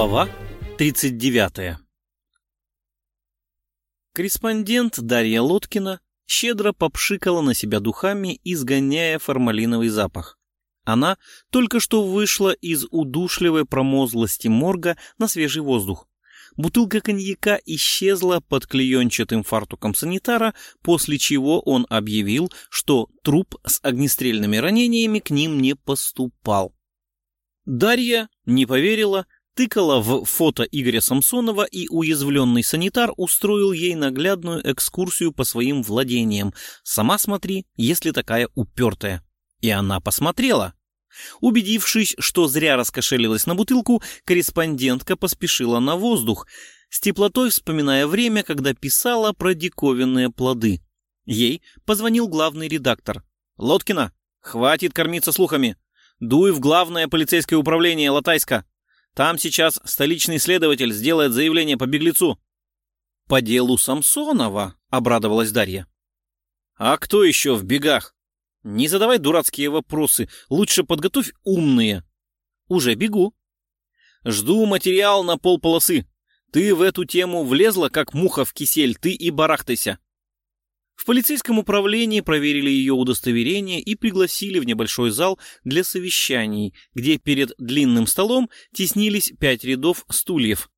Глава 39 Корреспондент Дарья Лоткина щедро попшикала на себя духами, изгоняя формалиновый запах. Она только что вышла из удушливой промозлости морга на свежий воздух. Бутылка коньяка исчезла под клеенчатым фартуком санитара, после чего он объявил, что труп с огнестрельными ранениями к ним не поступал. Дарья не поверила, тыкала в фото Игоря Самсонова, и уязвленный санитар устроил ей наглядную экскурсию по своим владениям. «Сама смотри, если такая упертая». И она посмотрела. Убедившись, что зря раскошелилась на бутылку, корреспондентка поспешила на воздух, с теплотой вспоминая время, когда писала про диковинные плоды. Ей позвонил главный редактор. «Лоткина, хватит кормиться слухами. Дуй в главное полицейское управление Латайска. Там сейчас столичный следователь сделает заявление по беглецу». «По делу Самсонова», — обрадовалась Дарья. «А кто еще в бегах? Не задавай дурацкие вопросы, лучше подготовь умные». «Уже бегу». «Жду материал на полполосы. Ты в эту тему влезла, как муха в кисель, ты и барахтайся». В полицейском управлении проверили ее удостоверение и пригласили в небольшой зал для совещаний, где перед длинным столом теснились пять рядов стульев.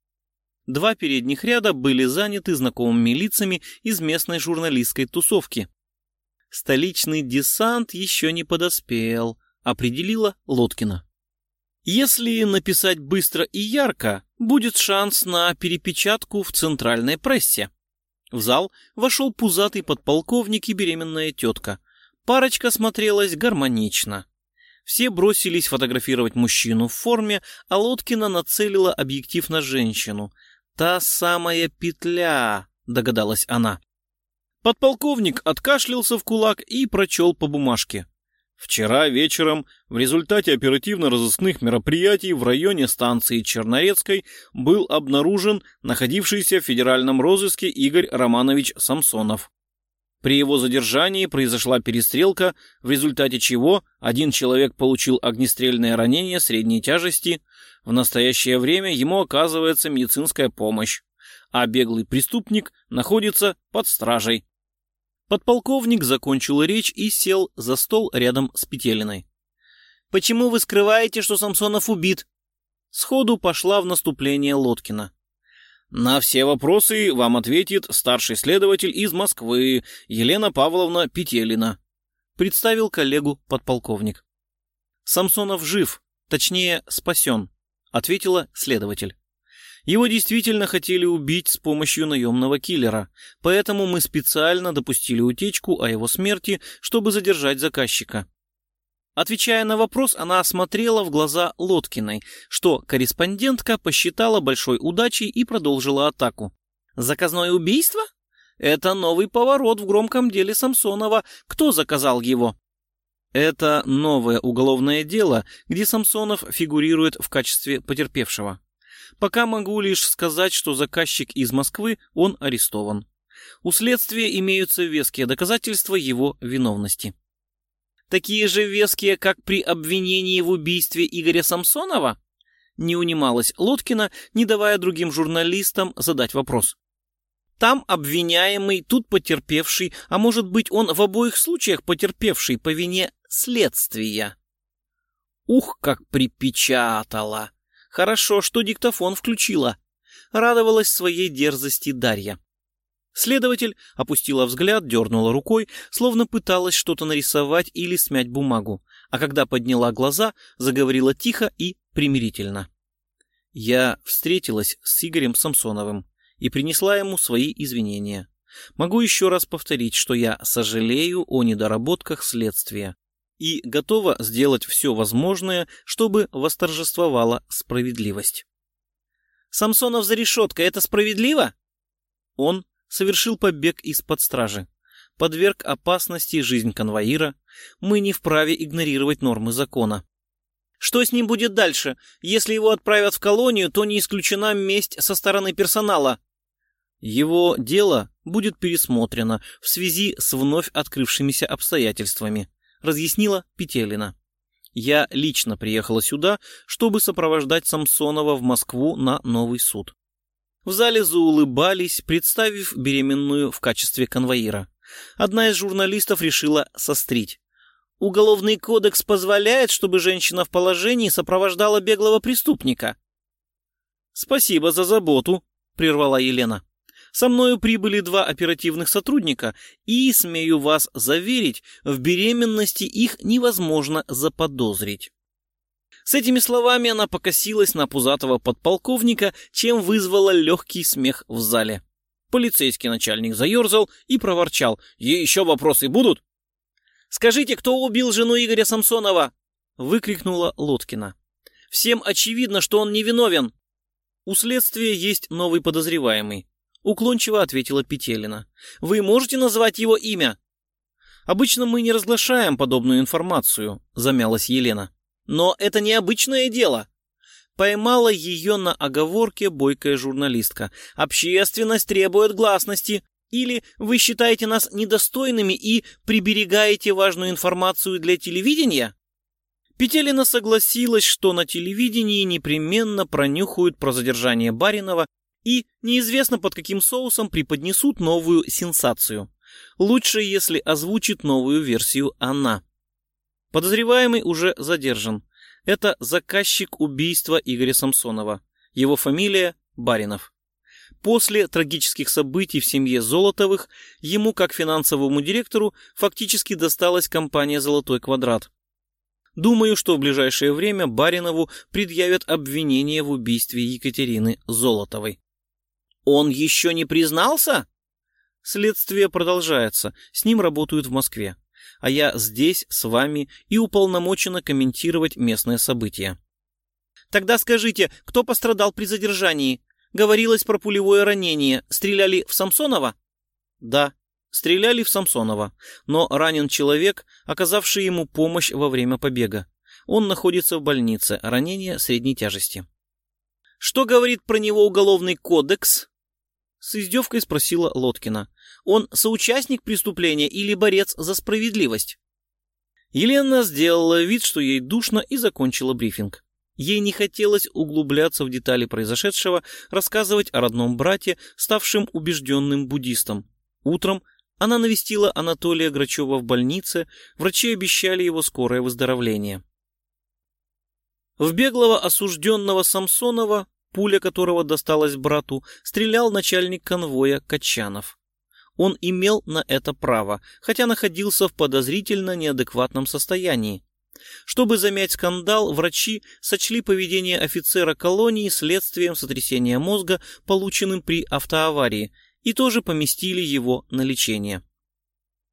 Два передних ряда были заняты знакомыми лицами из местной журналистской тусовки. Столичный десант еще не подоспел, определила Лоткина. Если написать быстро и ярко, будет шанс на перепечатку в центральной прессе. В зал вошел пузатый подполковник и беременная тетка. Парочка смотрелась гармонично. Все бросились фотографировать мужчину в форме, а Лоткина нацелила объектив на женщину. «Та самая петля», — догадалась она. Подполковник откашлялся в кулак и прочел по бумажке. Вчера вечером в результате оперативно-розыскных мероприятий в районе станции Чернорецкой был обнаружен находившийся в федеральном розыске Игорь Романович Самсонов. При его задержании произошла перестрелка, в результате чего один человек получил огнестрельное ранение средней тяжести. В настоящее время ему оказывается медицинская помощь, а беглый преступник находится под стражей. Подполковник закончил речь и сел за стол рядом с Петелиной. «Почему вы скрываете, что Самсонов убит?» Сходу пошла в наступление Лоткина. «На все вопросы вам ответит старший следователь из Москвы Елена Павловна Петелина», представил коллегу подполковник. «Самсонов жив, точнее спасен», ответила следователь. Его действительно хотели убить с помощью наемного киллера, поэтому мы специально допустили утечку о его смерти, чтобы задержать заказчика. Отвечая на вопрос, она осмотрела в глаза Лоткиной, что корреспондентка посчитала большой удачей и продолжила атаку. «Заказное убийство? Это новый поворот в громком деле Самсонова. Кто заказал его?» Это новое уголовное дело, где Самсонов фигурирует в качестве потерпевшего. Пока могу лишь сказать, что заказчик из Москвы, он арестован. У следствия имеются веские доказательства его виновности. Такие же веские, как при обвинении в убийстве Игоря Самсонова? Не унималась Лоткина, не давая другим журналистам задать вопрос. Там обвиняемый, тут потерпевший, а может быть он в обоих случаях потерпевший по вине следствия. Ух, как припечатала! Хорошо, что диктофон включила. Радовалась своей дерзости Дарья. Следователь опустила взгляд, дернула рукой, словно пыталась что-то нарисовать или смять бумагу, а когда подняла глаза, заговорила тихо и примирительно. Я встретилась с Игорем Самсоновым и принесла ему свои извинения. Могу еще раз повторить, что я сожалею о недоработках следствия и готова сделать все возможное, чтобы восторжествовала справедливость. «Самсонов за решеткой — это справедливо?» Он совершил побег из-под стражи, подверг опасности жизнь конвоира. Мы не вправе игнорировать нормы закона. Что с ним будет дальше? Если его отправят в колонию, то не исключена месть со стороны персонала. Его дело будет пересмотрено в связи с вновь открывшимися обстоятельствами разъяснила Петелина. Я лично приехала сюда, чтобы сопровождать Самсонова в Москву на новый суд. В зале заулыбались, представив беременную в качестве конвоира. Одна из журналистов решила сострить. Уголовный кодекс позволяет, чтобы женщина в положении сопровождала беглого преступника. «Спасибо за заботу», — прервала Елена. «Со мною прибыли два оперативных сотрудника, и, смею вас заверить, в беременности их невозможно заподозрить». С этими словами она покосилась на пузатого подполковника, чем вызвала легкий смех в зале. Полицейский начальник заерзал и проворчал. «Еще вопросы будут?» «Скажите, кто убил жену Игоря Самсонова?» — выкрикнула Лоткина. «Всем очевидно, что он невиновен». «У следствия есть новый подозреваемый», — уклончиво ответила Петелина. «Вы можете назвать его имя?» «Обычно мы не разглашаем подобную информацию», — замялась Елена. «Но это необычное дело. Поймала ее на оговорке бойкая журналистка. «Общественность требует гласности. Или вы считаете нас недостойными и приберегаете важную информацию для телевидения?» Петелина согласилась, что на телевидении непременно пронюхают про задержание Баринова и неизвестно под каким соусом преподнесут новую сенсацию. Лучше, если озвучит новую версию она. Подозреваемый уже задержан. Это заказчик убийства Игоря Самсонова. Его фамилия Баринов. После трагических событий в семье Золотовых ему, как финансовому директору, фактически досталась компания «Золотой квадрат». Думаю, что в ближайшее время Баринову предъявят обвинение в убийстве Екатерины Золотовой. Он еще не признался? Следствие продолжается. С ним работают в Москве а я здесь с вами и уполномочена комментировать местные события. Тогда скажите, кто пострадал при задержании? Говорилось про пулевое ранение. Стреляли в Самсонова? Да, стреляли в Самсонова, но ранен человек, оказавший ему помощь во время побега. Он находится в больнице, ранение средней тяжести. Что говорит про него уголовный кодекс? С издевкой спросила Лоткина. Он соучастник преступления или борец за справедливость? Елена сделала вид, что ей душно, и закончила брифинг. Ей не хотелось углубляться в детали произошедшего, рассказывать о родном брате, ставшем убежденным буддистом. Утром она навестила Анатолия Грачева в больнице, врачи обещали его скорое выздоровление. В беглого осужденного Самсонова пуля которого досталась брату, стрелял начальник конвоя Качанов. Он имел на это право, хотя находился в подозрительно неадекватном состоянии. Чтобы замять скандал, врачи сочли поведение офицера колонии следствием сотрясения мозга, полученным при автоаварии, и тоже поместили его на лечение.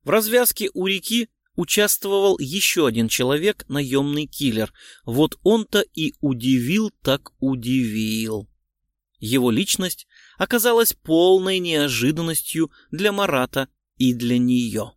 В развязке у реки участвовал еще один человек, наемный киллер. Вот он-то и удивил так удивил. Его личность оказалась полной неожиданностью для Марата и для нее.